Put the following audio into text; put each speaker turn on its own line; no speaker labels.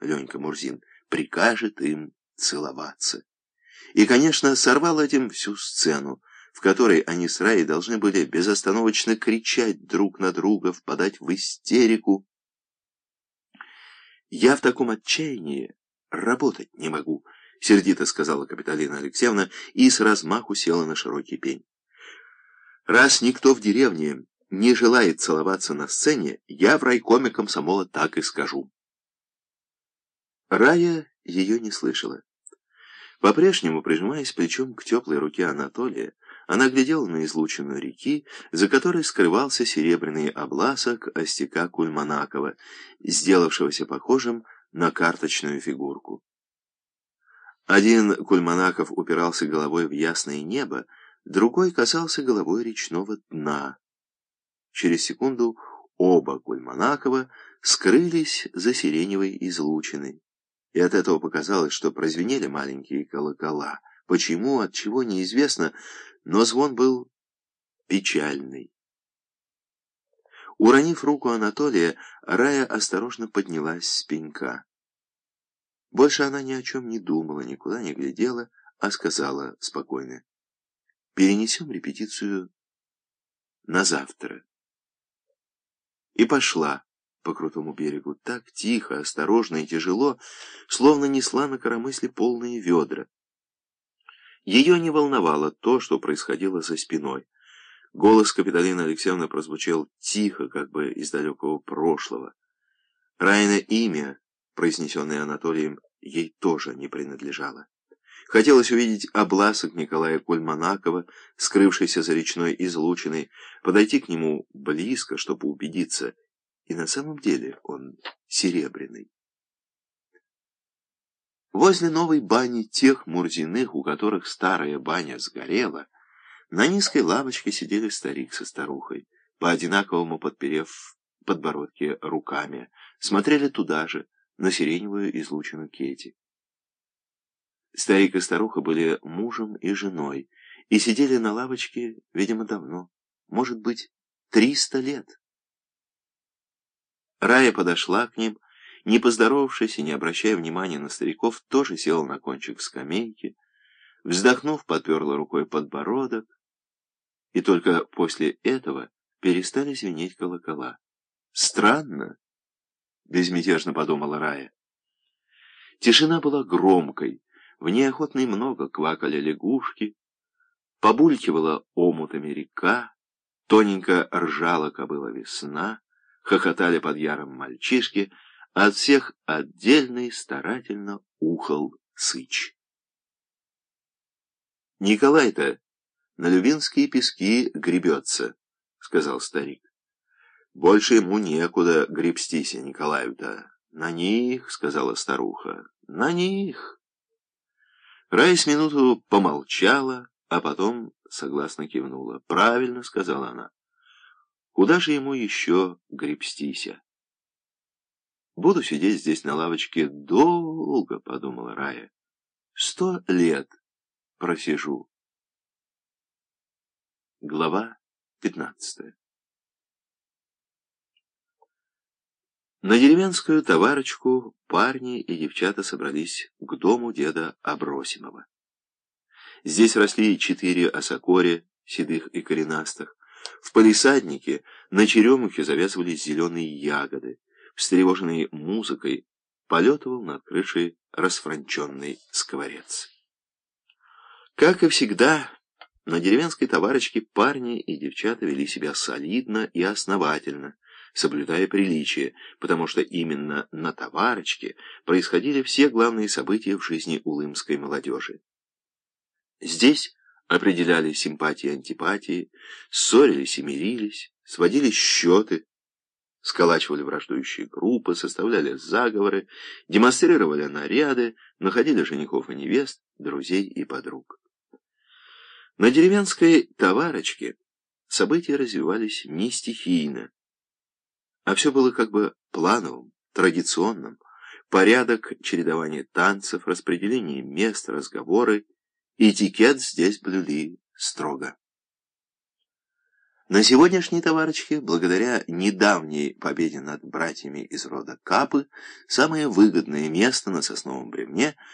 Ленька Мурзин, прикажет им целоваться. И, конечно, сорвал этим всю сцену, в которой они с Раей должны были безостановочно кричать друг на друга, впадать в истерику. «Я в таком отчаянии работать не могу», — сердито сказала Капиталина Алексеевна и с размаху села на широкий пень. «Раз никто в деревне не желает целоваться на сцене, я в райкоме комсомола так и скажу». Рая ее не слышала. По-прежнему, прижимаясь плечом к теплой руке Анатолия, она глядела на излучину реки, за которой скрывался серебряный обласок остяка Кульманакова, сделавшегося похожим на карточную фигурку. Один Кульманаков упирался головой в ясное небо, другой касался головой речного дна. Через секунду оба Кульманакова скрылись за сиреневой излучиной. И от этого показалось, что прозвенели маленькие колокола. Почему, от чего неизвестно, но звон был печальный. Уронив руку Анатолия, Рая осторожно поднялась с пенька. Больше она ни о чем не думала, никуда не глядела, а сказала спокойно. «Перенесем репетицию на завтра». И пошла по крутому берегу так тихо, осторожно и тяжело, словно несла на коромысле полные ведра. Ее не волновало то, что происходило за спиной. Голос Капиталины Алексеевны прозвучал тихо, как бы из далекого прошлого. Райна имя, произнесенное Анатолием, ей тоже не принадлежало. Хотелось увидеть обласок Николая Кульманакова, скрывшийся за речной излучиной, подойти к нему близко, чтобы убедиться, и на самом деле он серебряный. Возле новой бани тех Мурзиных, у которых старая баня сгорела, на низкой лавочке сидели старик со старухой, по-одинаковому подперев подбородки руками, смотрели туда же, на сиреневую излучину Кети. Старик и старуха были мужем и женой, и сидели на лавочке, видимо, давно, может быть, триста лет. Рая подошла к ним, не поздоровавшись и не обращая внимания на стариков, тоже села на кончик скамейки, вздохнув, подперла рукой подбородок, и только после этого перестали звенеть колокола. «Странно», — безмятежно подумала Рая. Тишина была громкой, в ней охотно и много квакали лягушки, побулькивала омутами река, тоненько ржала кобыла весна, хохотали под яром мальчишки — от всех и старательно ухал сыч. «Николай-то на Любинские пески гребется», — сказал старик. «Больше ему некуда гребстись, Николаю-то. На них», — сказала старуха, — «на них». Рай с минуту помолчала, а потом согласно кивнула. «Правильно», — сказала она. «Куда же ему еще гребстися?» Буду сидеть здесь на лавочке долго, — подумала Рая. Сто лет просижу. Глава пятнадцатая На деревенскую товарочку парни и девчата собрались к дому деда Абросимова. Здесь росли четыре осокори, седых и коренастых. В палисаднике на черемухе завязывались зеленые ягоды встревоженный музыкой, полетывал над крышей расфранченный скворец. Как и всегда, на деревенской товарочке парни и девчата вели себя солидно и основательно, соблюдая приличие, потому что именно на товарочке происходили все главные события в жизни улымской молодежи. Здесь определяли симпатии и антипатии, ссорились и мирились, сводили счеты, сколачивали враждующие группы, составляли заговоры, демонстрировали наряды, находили женихов и невест, друзей и подруг. На деревенской товарочке события развивались не стихийно, а все было как бы плановым, традиционным, порядок чередования танцев, распределение мест, разговоры, этикет здесь блюли строго. На сегодняшней товарочке, благодаря недавней победе над братьями из рода Капы, самое выгодное место на сосновом бревне